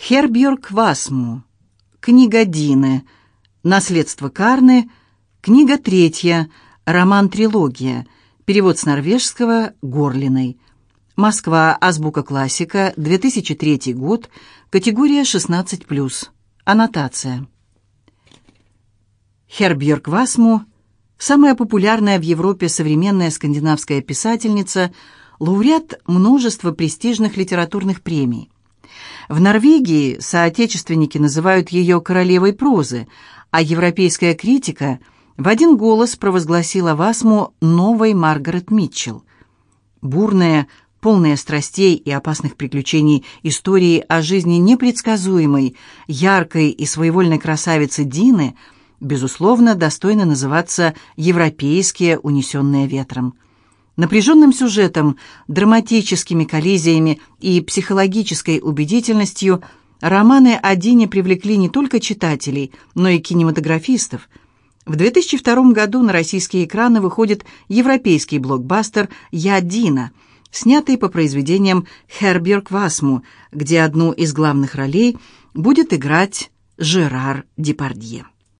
Хербjörg Васму. Книга Дины. Наследство Карны. Книга третья. Роман-трилогия. Перевод с норвежского Горлиной. Москва. Азбука классика. 2003 год. Категория 16+. Аннотация. Хербjörg Васму – самая популярная в Европе современная скандинавская писательница, лауреат множества престижных литературных премий. В Норвегии соотечественники называют ее королевой прозы, а европейская критика в один голос провозгласила Васму новой Маргарет Митчелл. Бурная, полная страстей и опасных приключений истории о жизни непредсказуемой, яркой и своевольной красавицы Дины, безусловно, достойно называться «европейские, унесенные ветром». Напряженным сюжетом, драматическими коллизиями и психологической убедительностью романы о Дине привлекли не только читателей, но и кинематографистов. В 2002 году на российские экраны выходит европейский блокбастер «Я Дина», снятый по произведениям Херберг Васму, где одну из главных ролей будет играть Жерар Депардье.